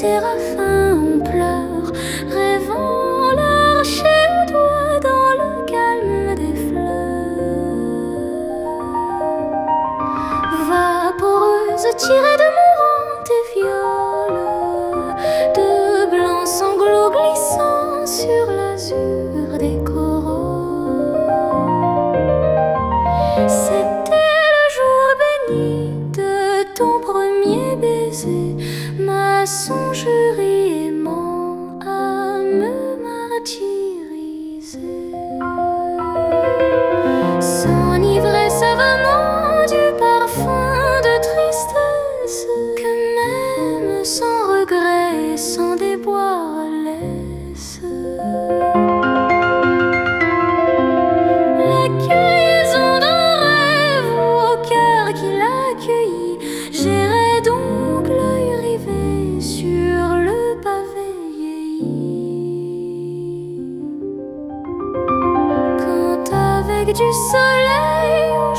séraphins on pleure, rêvant l'archer au doigt dans le calme des fleurs. Vaporeuse tirée de mourantes et violes, de blancs sanglots glissant sur l'azur des coraux. 总是 vague du soleil